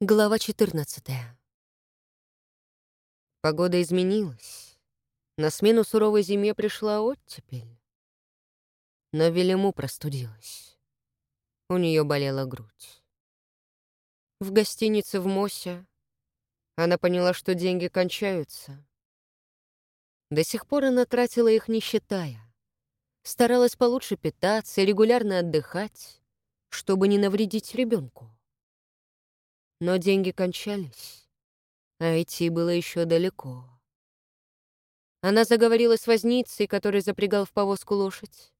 Глава 14 Погода изменилась. На смену суровой зиме пришла оттепель. Но Велиму простудилась. У нее болела грудь. В гостинице в Мосе она поняла, что деньги кончаются. До сих пор она тратила их, не считая. Старалась получше питаться и регулярно отдыхать, чтобы не навредить ребенку. Но деньги кончались, а идти было еще далеко. Она заговорила с возницей, который запрягал в повозку лошадь.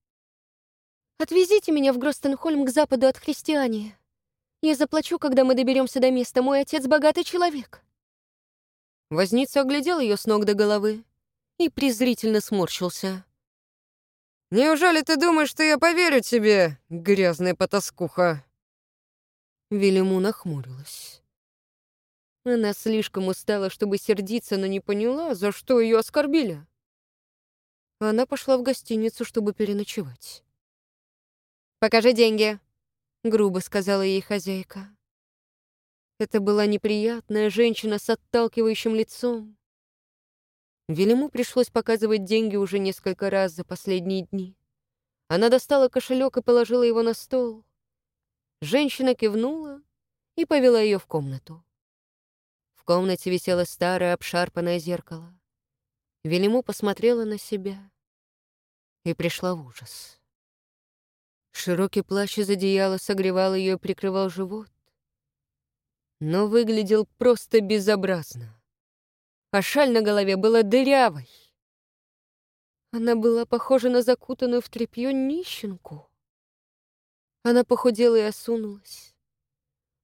«Отвезите меня в Гростенхольм к западу от христиане. Я заплачу, когда мы доберемся до места. Мой отец богатый человек». Возница оглядел ее с ног до головы и презрительно сморщился. «Неужели ты думаешь, что я поверю тебе, грязная потаскуха?» Велиму нахмурилась. Она слишком устала, чтобы сердиться, но не поняла, за что ее оскорбили. Она пошла в гостиницу, чтобы переночевать. «Покажи деньги», — грубо сказала ей хозяйка. Это была неприятная женщина с отталкивающим лицом. Велиму пришлось показывать деньги уже несколько раз за последние дни. Она достала кошелек и положила его на стол. Женщина кивнула и повела ее в комнату. В комнате висело старое обшарпанное зеркало. Велиму посмотрела на себя и пришла в ужас. Широкий плащ из одеяла согревал ее и прикрывал живот, но выглядел просто безобразно. А шаль на голове была дырявой. Она была похожа на закутанную в тряпье нищенку. Она похудела и осунулась.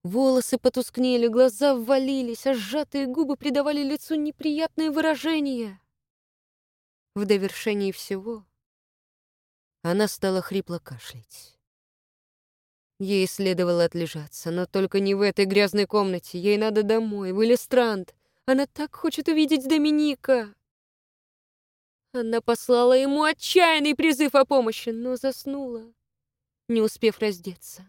Волосы потускнели, глаза ввалились, а сжатые губы придавали лицу неприятные выражения. В довершении всего она стала хрипло кашлять. Ей следовало отлежаться, но только не в этой грязной комнате. Ей надо домой, в Элистранд. Она так хочет увидеть Доминика. Она послала ему отчаянный призыв о помощи, но заснула не успев раздеться.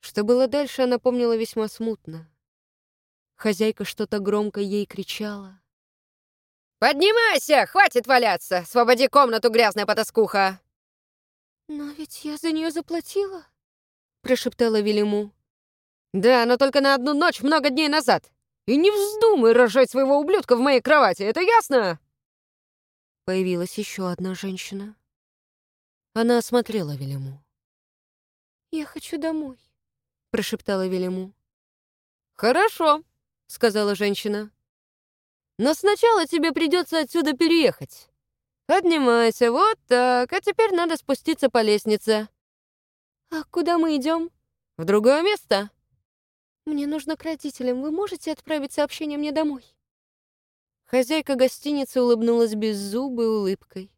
Что было дальше, она помнила весьма смутно. Хозяйка что-то громко ей кричала. «Поднимайся! Хватит валяться! Освободи комнату, грязная потаскуха!» «Но ведь я за нее заплатила», — прошептала Велиму. «Да, но только на одну ночь много дней назад. И не вздумай рожать своего ублюдка в моей кровати, это ясно?» Появилась еще одна женщина. Она осмотрела Велиму. «Я хочу домой», — прошептала Велиму. «Хорошо», — сказала женщина. «Но сначала тебе придется отсюда переехать. Поднимайся, вот так, а теперь надо спуститься по лестнице». «А куда мы идем? «В другое место». «Мне нужно к родителям. Вы можете отправить сообщение мне домой?» Хозяйка гостиницы улыбнулась беззубой улыбкой.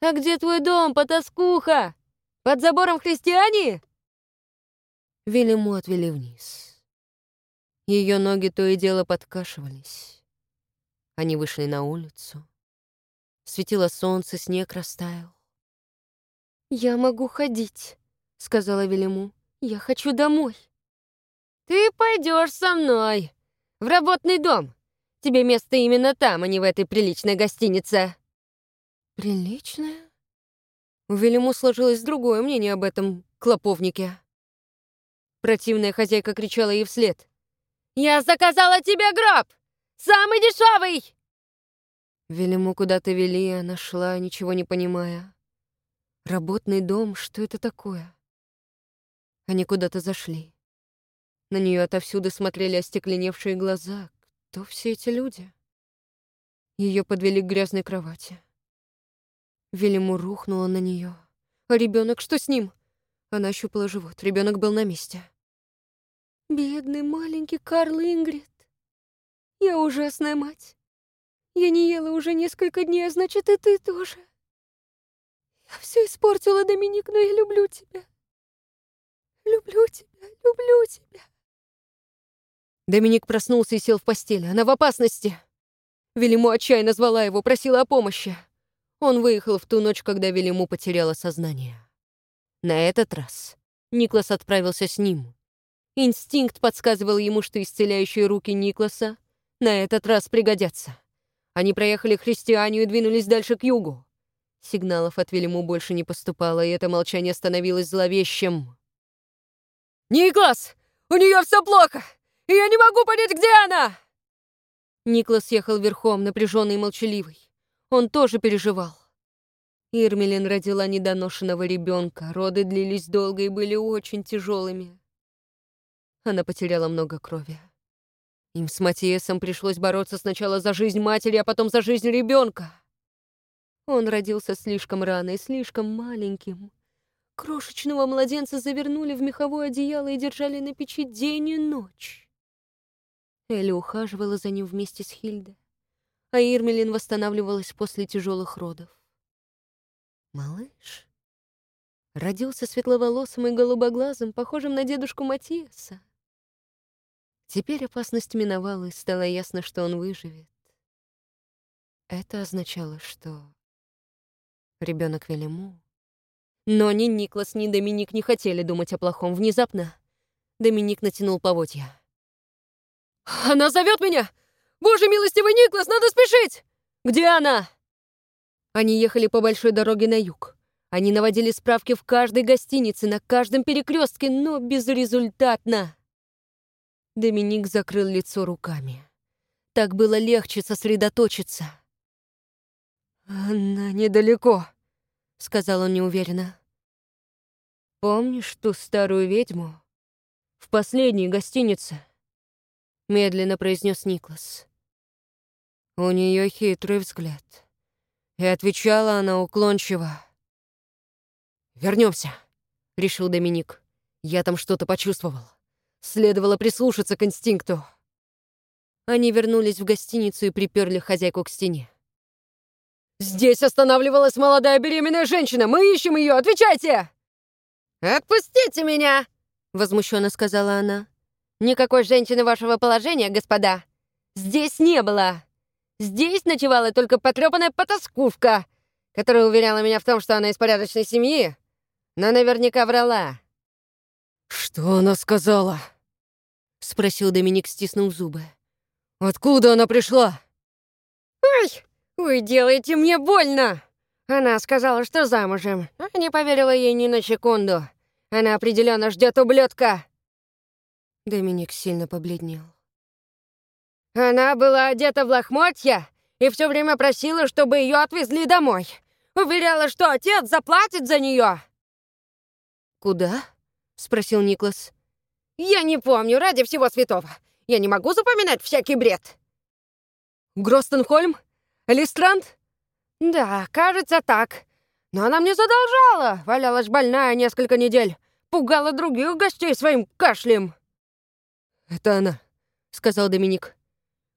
«А где твой дом, потаскуха? Под забором христиане?» Велиму отвели вниз. Ее ноги то и дело подкашивались. Они вышли на улицу. Светило солнце, снег растаял. «Я могу ходить», — сказала Велиму. «Я хочу домой». «Ты пойдешь со мной в работный дом. Тебе место именно там, а не в этой приличной гостинице». Приличная? У Велиму сложилось другое мнение об этом клоповнике. Противная хозяйка кричала ей вслед. «Я заказала тебе гроб! Самый дешевый!» Велиму куда-то вели, она шла, ничего не понимая. Работный дом, что это такое? Они куда-то зашли. На нее отовсюду смотрели остекленевшие глаза. Кто все эти люди? Ее подвели к грязной кровати. Велиму рухнула на нее. А ребенок, что с ним? Она ощупала живот. Ребенок был на месте. Бедный маленький Карл Ингрид. Я ужасная мать. Я не ела уже несколько дней, а значит, и ты тоже. Я все испортила, Доминик, но я люблю тебя. Люблю тебя, люблю тебя. Доминик проснулся и сел в постели. Она в опасности. Велиму отчаянно звала его, просила о помощи. Он выехал в ту ночь, когда Велиму потеряла сознание. На этот раз Никлас отправился с ним Инстинкт подсказывал ему, что исцеляющие руки Никласа на этот раз пригодятся. Они проехали христианию и двинулись дальше к югу. Сигналов от Велиму больше не поступало, и это молчание становилось зловещим. «Никлас! У нее все плохо! И я не могу понять, где она!» Никлас ехал верхом, напряженный и молчаливый. Он тоже переживал. Ирмелин родила недоношенного ребенка. Роды длились долго и были очень тяжелыми. Она потеряла много крови. Им с Матиасом пришлось бороться сначала за жизнь матери, а потом за жизнь ребенка. Он родился слишком рано и слишком маленьким. Крошечного младенца завернули в меховое одеяло и держали на печи день и ночь. Элли ухаживала за ним вместе с Хильдой, а Ирмелин восстанавливалась после тяжелых родов. Малыш родился светловолосым и голубоглазым, похожим на дедушку Матиаса. Теперь опасность миновала, и стало ясно, что он выживет. Это означало, что ребенок Велиму. Но ни Никлас, ни Доминик не хотели думать о плохом. Внезапно Доминик натянул поводья. «Она зовет меня! Боже милостивый Никлас, надо спешить! Где она?» Они ехали по большой дороге на юг. Они наводили справки в каждой гостинице, на каждом перекрестке, но безрезультатно. Доминик закрыл лицо руками. Так было легче сосредоточиться. «Она недалеко», — сказал он неуверенно. «Помнишь ту старую ведьму? В последней гостинице?» Медленно произнес Никлас. У нее хитрый взгляд. И отвечала она уклончиво. Вернемся, решил Доминик. «Я там что-то почувствовал». Следовало прислушаться к инстинкту. Они вернулись в гостиницу и приперли хозяйку к стене. «Здесь останавливалась молодая беременная женщина! Мы ищем ее! Отвечайте!» «Отпустите меня!» — возмущенно сказала она. «Никакой женщины вашего положения, господа, здесь не было. Здесь ночевала только потрепанная потаскушка, которая уверяла меня в том, что она из порядочной семьи, но наверняка врала. «Что она сказала?» — спросил Доминик, стиснув зубы. «Откуда она пришла?» «Ой, вы делаете мне больно!» Она сказала, что замужем. Не поверила ей ни на секунду. Она определенно ждет ублюдка. Доминик сильно побледнел. Она была одета в лохмотья и все время просила, чтобы ее отвезли домой. Уверяла, что отец заплатит за нее. «Куда?» — спросил Никлас. «Я не помню, ради всего святого. Я не могу запоминать всякий бред». «Гростенхольм? Листранд?» «Да, кажется так. Но она мне задолжала. Валялась больная несколько недель. Пугала других гостей своим кашлем». «Это она», — сказал Доминик.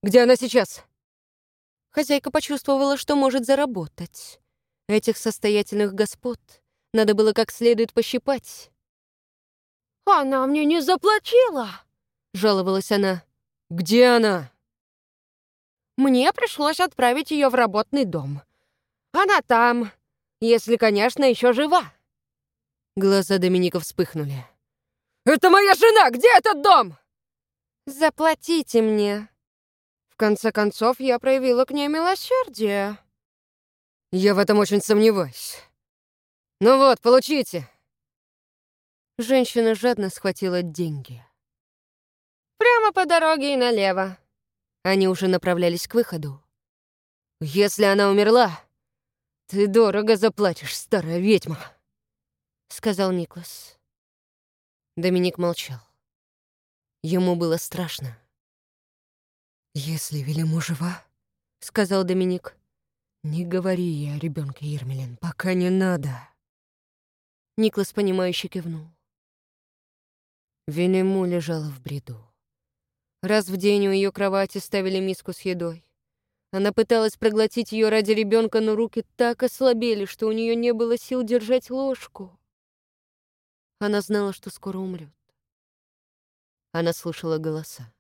«Где она сейчас?» Хозяйка почувствовала, что может заработать. Этих состоятельных господ надо было как следует пощипать. «Она мне не заплатила!» — жаловалась она. «Где она?» «Мне пришлось отправить ее в работный дом. Она там, если, конечно, еще жива». Глаза Доминика вспыхнули. «Это моя жена! Где этот дом?» «Заплатите мне». Конце концов, я проявила к ней милосердие. «Я в этом очень сомневаюсь. Ну вот, получите!» Женщина жадно схватила деньги. «Прямо по дороге и налево». Они уже направлялись к выходу. «Если она умерла, ты дорого заплатишь, старая ведьма», — сказал Никлас. Доминик молчал. Ему было страшно. «Если Велиму жива», — сказал Доминик, — «не говори ей о ребенке Ермелин, пока не надо». Никлас, понимающе кивнул. Венему лежала в бреду. Раз в день у ее кровати ставили миску с едой. Она пыталась проглотить ее ради ребенка, но руки так ослабели, что у нее не было сил держать ложку. Она знала, что скоро умрет. Она слышала голоса.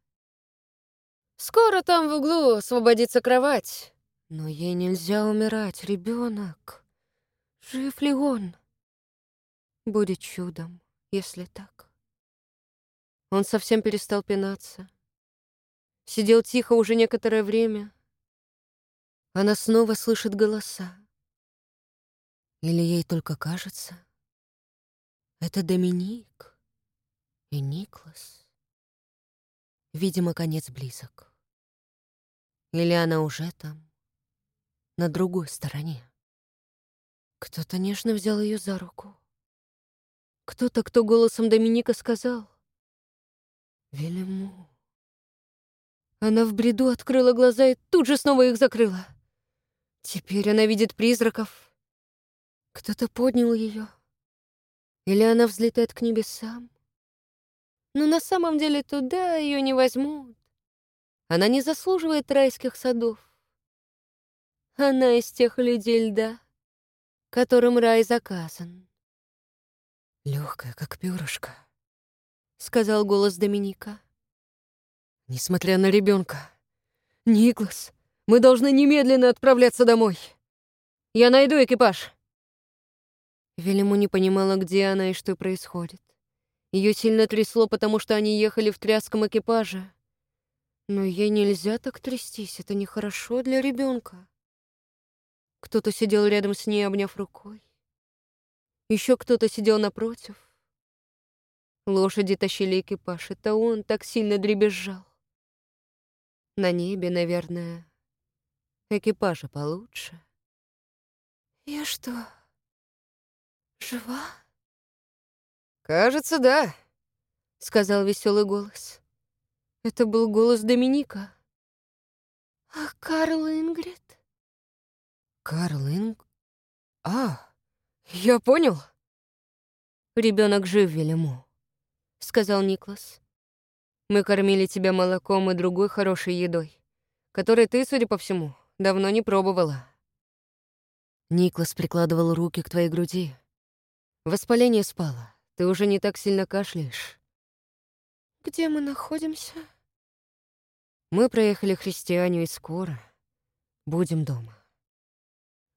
«Скоро там в углу освободится кровать. Но ей нельзя умирать, ребенок. Жив ли он? Будет чудом, если так». Он совсем перестал пинаться. Сидел тихо уже некоторое время. Она снова слышит голоса. Или ей только кажется? Это Доминик и Никлас. Видимо, конец близок. Или она уже там, на другой стороне. Кто-то нежно взял ее за руку. Кто-то, кто голосом Доминика сказал «Велиму». Она в бреду открыла глаза и тут же снова их закрыла. Теперь она видит призраков. Кто-то поднял ее. Или она взлетает к небесам. Но на самом деле туда ее не возьмут. Она не заслуживает райских садов. Она из тех людей льда, которым рай заказан. Легкая, как перышко, сказал голос Доминика. Несмотря на ребенка, Никлас, мы должны немедленно отправляться домой. Я найду экипаж. Велиму не понимала, где она и что происходит. Ее сильно трясло, потому что они ехали в тряском экипаже. Но ей нельзя так трястись, это нехорошо для ребенка. Кто-то сидел рядом с ней, обняв рукой. Еще кто-то сидел напротив. Лошади тащили экипаж, это он так сильно дребезжал. На небе, наверное, экипажа получше. «Я что, жива?» «Кажется, да», — сказал веселый голос. Это был голос Доминика. «А Карл Ингрид?» «Карл Инг... А, я понял». Ребенок жив, Велиму», — сказал Никлас. «Мы кормили тебя молоком и другой хорошей едой, которой ты, судя по всему, давно не пробовала». Никлас прикладывал руки к твоей груди. Воспаление спало. Ты уже не так сильно кашляешь. «Где мы находимся?» «Мы проехали христианию и скоро будем дома».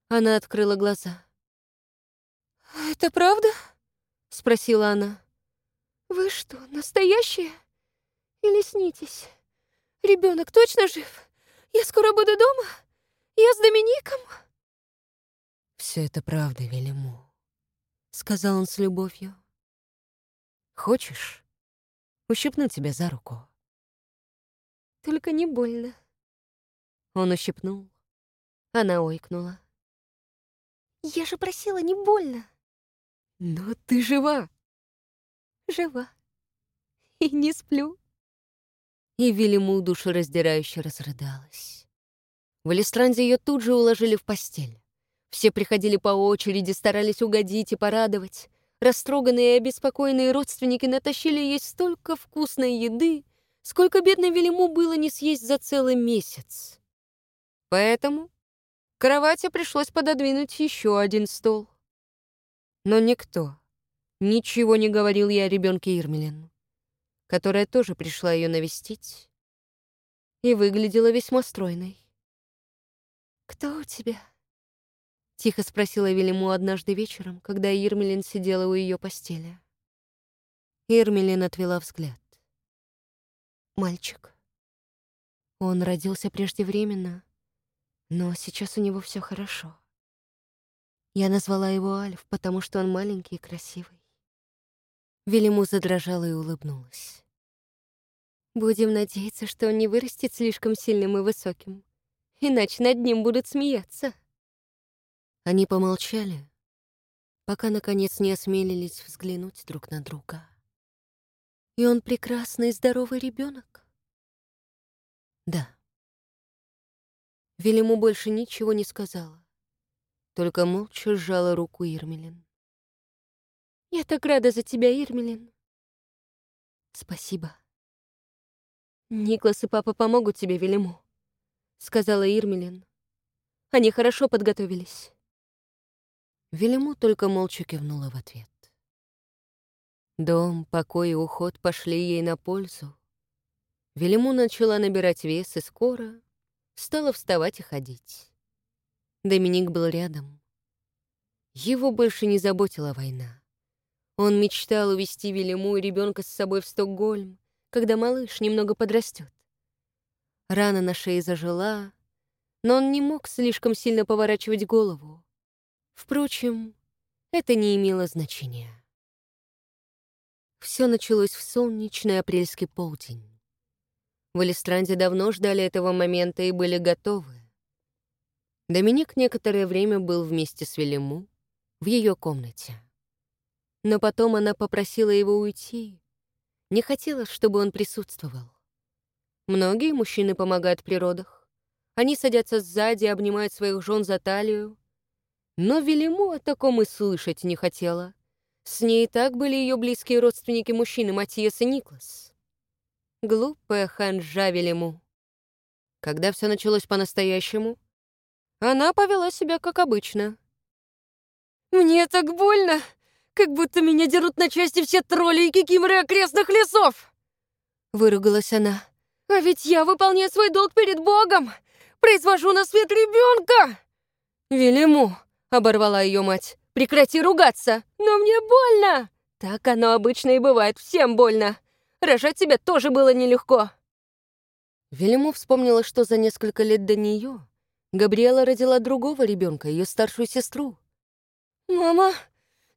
Она открыла глаза. «Это правда?» — спросила она. «Вы что, настоящие? Или снитесь? Ребенок точно жив? Я скоро буду дома? Я с Домиником?» Все это правда, Велиму», — сказал он с любовью. «Хочешь, ущипну тебя за руку?» «Только не больно». Он ущипнул. Она ойкнула. «Я же просила, не больно». «Но ты жива!» «Жива. И не сплю». И Велиму душераздирающе разрыдалась. В Элистранде ее тут же уложили в постель. Все приходили по очереди, старались угодить и порадовать. Растроганные и обеспокоенные родственники натащили ей столько вкусной еды, сколько бедной Велиму было не съесть за целый месяц. Поэтому кровати пришлось пододвинуть еще один стол. Но никто ничего не говорил ей о ребенке Ирмелин, которая тоже пришла ее навестить и выглядела весьма стройной. «Кто у тебя?» — тихо спросила Велиму однажды вечером, когда Ирмелин сидела у ее постели. Ирмелин отвела взгляд. «Мальчик. Он родился преждевременно, но сейчас у него все хорошо. Я назвала его Альф, потому что он маленький и красивый. Велиму задрожала и улыбнулась. Будем надеяться, что он не вырастет слишком сильным и высоким, иначе над ним будут смеяться. Они помолчали, пока, наконец, не осмелились взглянуть друг на друга. И он прекрасный и здоровый ребенок. Да. Велиму больше ничего не сказала, только молча сжала руку Ирмелин. «Я так рада за тебя, Ирмелин!» «Спасибо!» «Никлас и папа помогут тебе, Велиму», — сказала Ирмелин. «Они хорошо подготовились». Велиму только молча кивнула в ответ. Дом, покой и уход пошли ей на пользу. Велиму начала набирать вес и скоро стала вставать и ходить. Доминик был рядом. Его больше не заботила война. Он мечтал увезти Велиму и ребенка с собой в Стокгольм, когда малыш немного подрастет. Рана на шее зажила, но он не мог слишком сильно поворачивать голову. Впрочем, это не имело значения. Все началось в солнечный апрельский полдень. В Элистранде давно ждали этого момента и были готовы. Доминик некоторое время был вместе с Велиму в ее комнате. Но потом она попросила его уйти. Не хотела, чтобы он присутствовал. Многие мужчины помогают при родах. Они садятся сзади, обнимают своих жен за талию. Но Велиму о таком и слышать не хотела. С ней и так были ее близкие родственники мужчины Матиас и Никлас. Глупая ханжа Велиму. Когда все началось по-настоящему, она повела себя как обычно. «Мне так больно, как будто меня дерут на части все тролли и кикиморы окрестных лесов!» Выругалась она. «А ведь я выполняю свой долг перед Богом! Произвожу на свет ребенка!» «Велиму!» — оборвала ее мать. «Прекрати ругаться! Но мне больно!» «Так оно обычно и бывает, всем больно! Рожать тебя тоже было нелегко!» Велиму вспомнила, что за несколько лет до нее Габриэла родила другого ребенка, ее старшую сестру. «Мама,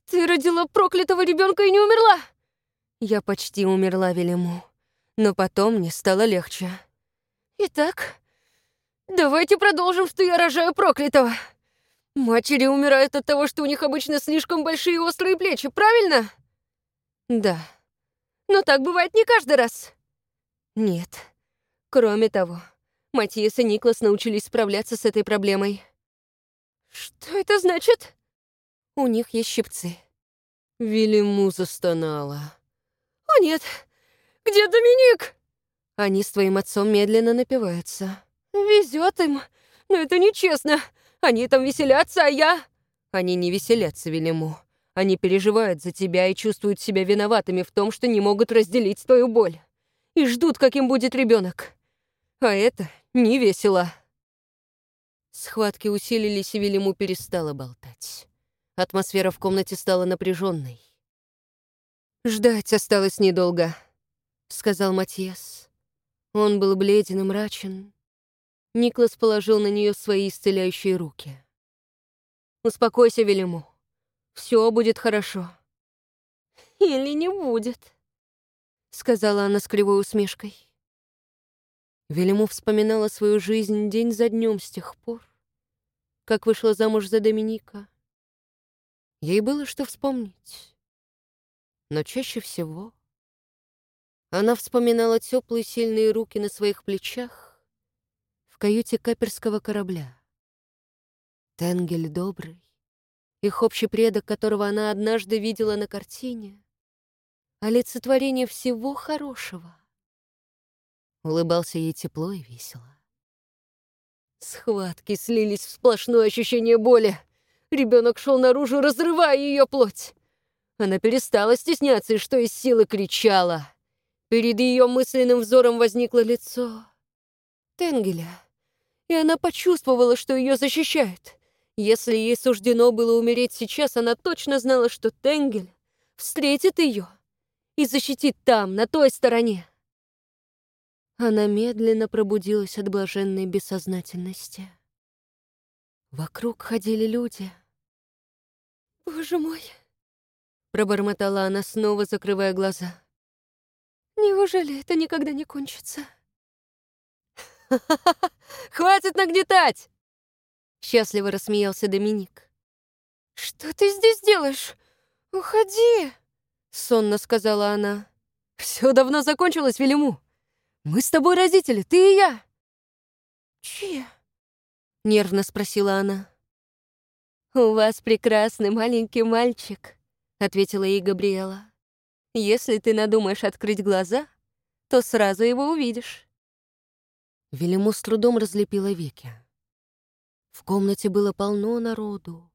ты родила проклятого ребенка и не умерла?» Я почти умерла, Велиму, но потом мне стало легче. «Итак, давайте продолжим, что я рожаю проклятого. Матери умирают от того, что у них обычно слишком большие острые плечи, правильно?» «Да». «Но так бывает не каждый раз». «Нет. Кроме того, Матиас и Никлас научились справляться с этой проблемой. «Что это значит?» «У них есть щипцы». Вильяму застонала. «О нет! Где Доминик?» Они с твоим отцом медленно напиваются. «Везет им, но это нечестно. Они там веселятся, а я...» Они не веселятся, Вильяму. Они переживают за тебя и чувствуют себя виноватыми в том, что не могут разделить твою боль. И ждут, каким будет ребенок. А это не весело. Схватки усилились, и Велиму перестала болтать. Атмосфера в комнате стала напряженной. «Ждать осталось недолго», — сказал Матьяс. Он был бледен и мрачен. Никлас положил на нее свои исцеляющие руки. «Успокойся, Велиму. Все будет хорошо». «Или не будет», — сказала она с кривой усмешкой. Велиму вспоминала свою жизнь день за днем с тех пор, как вышла замуж за Доминика. Ей было что вспомнить. Но чаще всего она вспоминала теплые сильные руки на своих плечах в каюте каперского корабля. Тенгель добрый, их общий предок, которого она однажды видела на картине, олицетворение всего хорошего — Улыбался ей тепло и весело. Схватки слились в сплошное ощущение боли. Ребенок шел наружу, разрывая ее плоть. Она перестала стесняться и что из силы кричала. Перед ее мысленным взором возникло лицо Тенгеля, и она почувствовала, что ее защищают. Если ей суждено было умереть сейчас, она точно знала, что Тенгель встретит ее и защитит там, на той стороне. Она медленно пробудилась от блаженной бессознательности. Вокруг ходили люди. «Боже мой!» Пробормотала она снова, закрывая глаза. «Неужели это никогда не кончится?» Хватит нагнетать!» Счастливо рассмеялся Доминик. «Что ты здесь делаешь? Уходи!» Сонно сказала она. Все давно закончилось, Велиму. Мы с тобой родители, ты и я!» «Чьи?» — нервно спросила она. «У вас прекрасный маленький мальчик», — ответила ей Габриэла. «Если ты надумаешь открыть глаза, то сразу его увидишь». Велиму с трудом разлепила веки. В комнате было полно народу.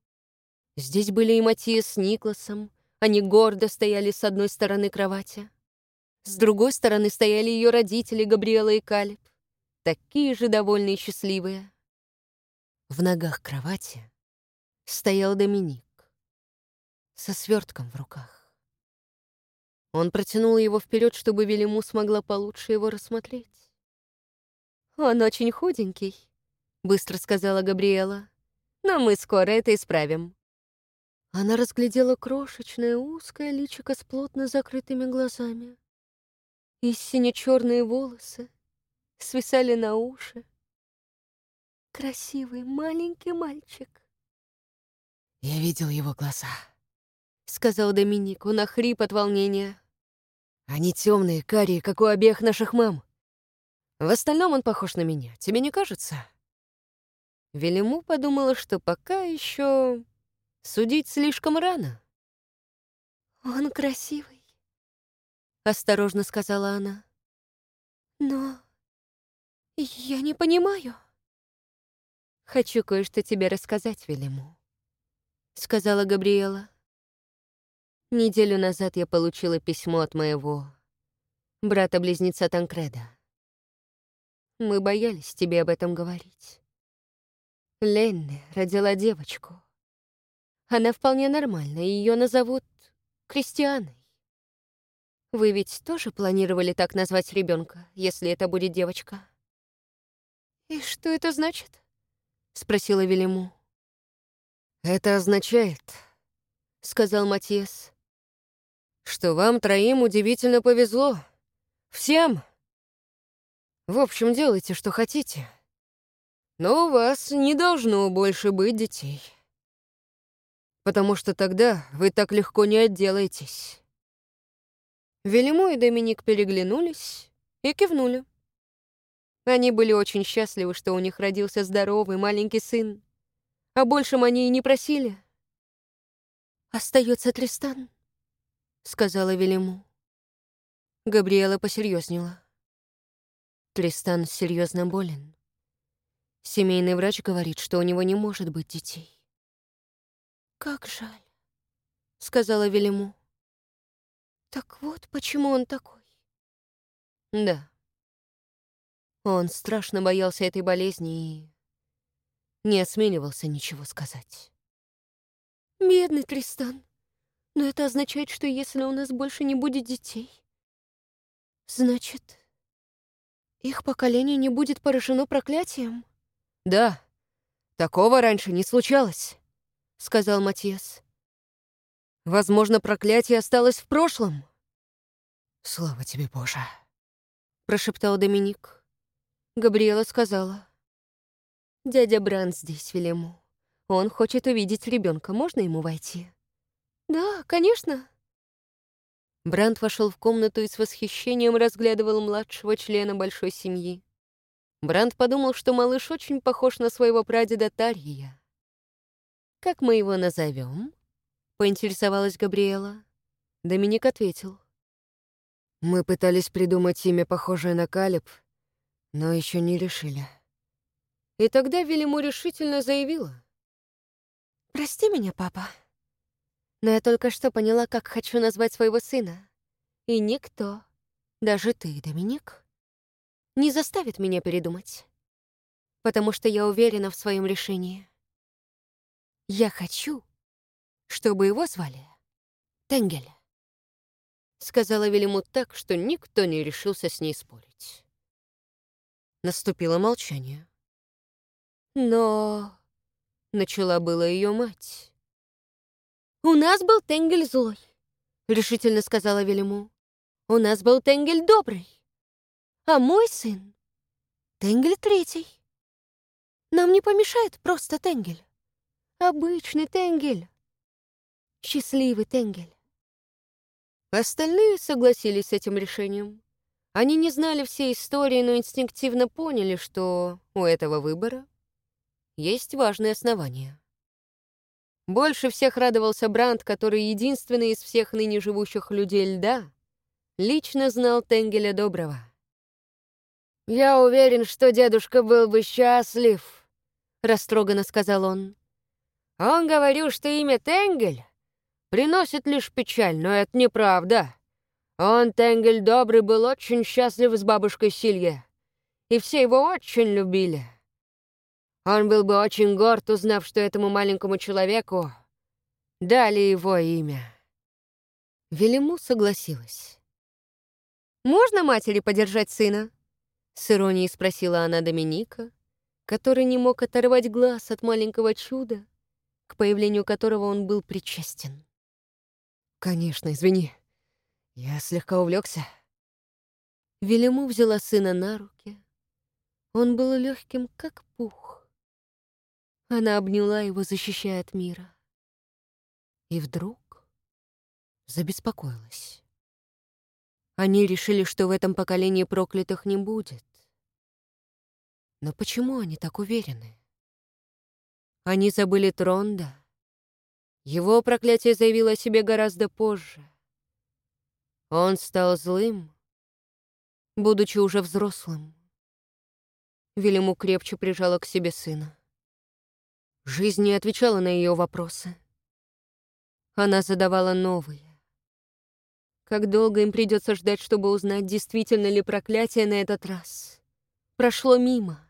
Здесь были и Матия с Никласом, они гордо стояли с одной стороны кровати. С другой стороны стояли ее родители Габриэла и Калиб, такие же довольные и счастливые. В ногах кровати стоял Доминик со свертком в руках. Он протянул его вперед, чтобы Велиму смогла получше его рассмотреть. «Он очень худенький», — быстро сказала Габриэла. «Но мы скоро это исправим». Она разглядела крошечное узкое личико с плотно закрытыми глазами. И сине-черные волосы свисали на уши. Красивый маленький мальчик. «Я видел его глаза», — сказал Доминик. Он охрип от волнения. Они темные, карие, как у обеих наших мам. В остальном он похож на меня. Тебе не кажется? Велиму подумала, что пока еще судить слишком рано. «Он красивый», — осторожно сказала она. «Но я не понимаю». «Хочу кое-что тебе рассказать, Велиму», — сказала Габриэла. Неделю назад я получила письмо от моего брата-близнеца Танкреда. Мы боялись тебе об этом говорить. Ленни родила девочку. Она вполне нормальная, ее назовут Кристианой. Вы ведь тоже планировали так назвать ребенка, если это будет девочка? «И что это значит?» — спросила Велиму. «Это означает, — сказал Матьес, что вам троим удивительно повезло. Всем. В общем, делайте, что хотите. Но у вас не должно больше быть детей. Потому что тогда вы так легко не отделаетесь. Велиму и Доминик переглянулись и кивнули. Они были очень счастливы, что у них родился здоровый маленький сын. А большем они и не просили. «Остается Тристан», — сказала Велиму. Габриэла посерьезнела. Тристан серьезно болен. Семейный врач говорит, что у него не может быть детей. «Как жаль», — сказала Велиму. «Так вот, почему он такой?» «Да. Он страшно боялся этой болезни и не осмеливался ничего сказать». «Бедный Тристан», но это означает, что если у нас больше не будет детей, значит, их поколение не будет поражено проклятием? Да, такого раньше не случалось, сказал Матьес. Возможно, проклятие осталось в прошлом. Слава тебе, Боже, прошептал Доминик. Габриэла сказала. Дядя Бран здесь, Велему. Он хочет увидеть ребенка. Можно ему войти? «Да, конечно». Бранд вошел в комнату и с восхищением разглядывал младшего члена большой семьи. Бранд подумал, что малыш очень похож на своего прадеда Тарья. «Как мы его назовем?» — поинтересовалась Габриэла. Доминик ответил. «Мы пытались придумать имя, похожее на Калиб, но еще не решили». И тогда Велиму решительно заявила. «Прости меня, папа». Но я только что поняла, как хочу назвать своего сына. И никто, даже ты, Доминик, не заставит меня передумать. Потому что я уверена в своем решении. Я хочу, чтобы его звали Тенгель. Сказала Велимут так, что никто не решился с ней спорить. Наступило молчание. Но... Начала была ее мать. «У нас был Тенгель злой», — решительно сказала Велиму. «У нас был Тенгель добрый. А мой сын — Тенгель третий. Нам не помешает просто Тенгель. Обычный Тенгель. Счастливый Тенгель». Остальные согласились с этим решением. Они не знали всей истории, но инстинктивно поняли, что у этого выбора есть важные основания. Больше всех радовался Бранд, который единственный из всех ныне живущих людей льда лично знал Тенгеля Доброго. «Я уверен, что дедушка был бы счастлив», — растроганно сказал он. «Он говорил, что имя Тенгель приносит лишь печаль, но это неправда. Он, Тенгель Добрый, был очень счастлив с бабушкой Силье, и все его очень любили. Он был бы очень горд, узнав, что этому маленькому человеку дали его имя. Велиму согласилась. «Можно матери подержать сына?» С иронией спросила она Доминика, который не мог оторвать глаз от маленького чуда, к появлению которого он был причастен. «Конечно, извини. Я слегка увлекся. Велиму взяла сына на руки. Он был легким, как пух. Она обняла его, защищая от мира. И вдруг забеспокоилась. Они решили, что в этом поколении проклятых не будет. Но почему они так уверены? Они забыли Тронда. Его проклятие заявило о себе гораздо позже. Он стал злым, будучи уже взрослым. Велиму крепче прижала к себе сына. Жизнь не отвечала на ее вопросы. Она задавала новые. Как долго им придется ждать, чтобы узнать, действительно ли проклятие на этот раз? Прошло мимо.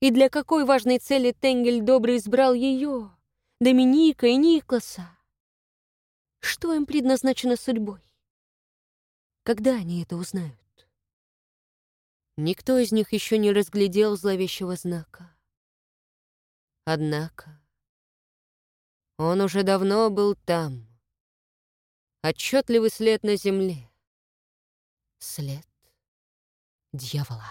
И для какой важной цели Тенгель Добрый избрал ее, Доминика и Никласа? Что им предназначено судьбой? Когда они это узнают? Никто из них еще не разглядел зловещего знака. Однако он уже давно был там. Отчетливый след на земле. След дьявола.